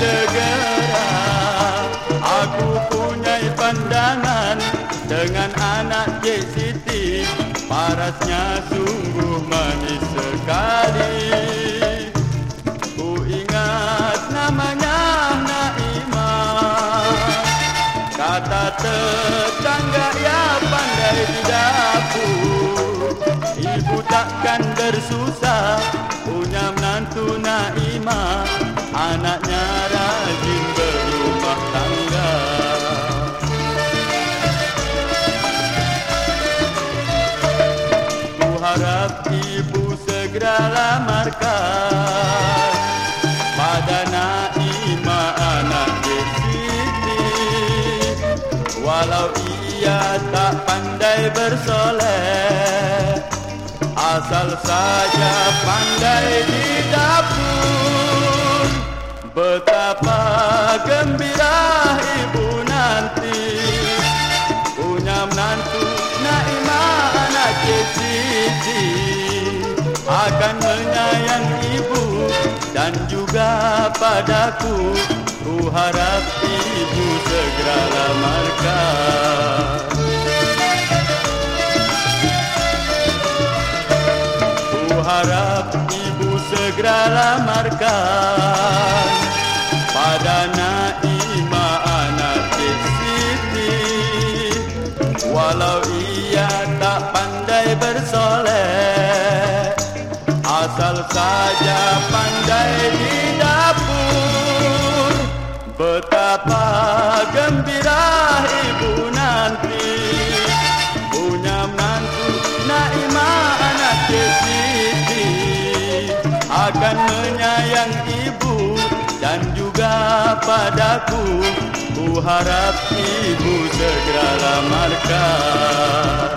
segera Aku punya pandangan Dengan anak Cik Siti Parasnya sungguh manis sekali. Ku ingat namanya Naimah Kata tetangga ya pandai di dapur Ibu takkan bersusah Punya menantu Naimah Anaknya ibu segera lamarkan Pada Naimah anak di sini Walau ia tak pandai bersoleh Asal saja pandai di dapur Betapa gembira Akan menyayang ibu dan juga padaku. Ku harap ibu segera lamarkan Ku harap ibu segera lamarkan Pada Naimah anak Siti Walau ia tak pandai bersoleh Asal saja pandai di dapur. Betapa gembira ibu nanti Punya menantu Naimah anak Siti. Akan menyayang ibu dan juga padaku. Ku harap ibu segera lamarkan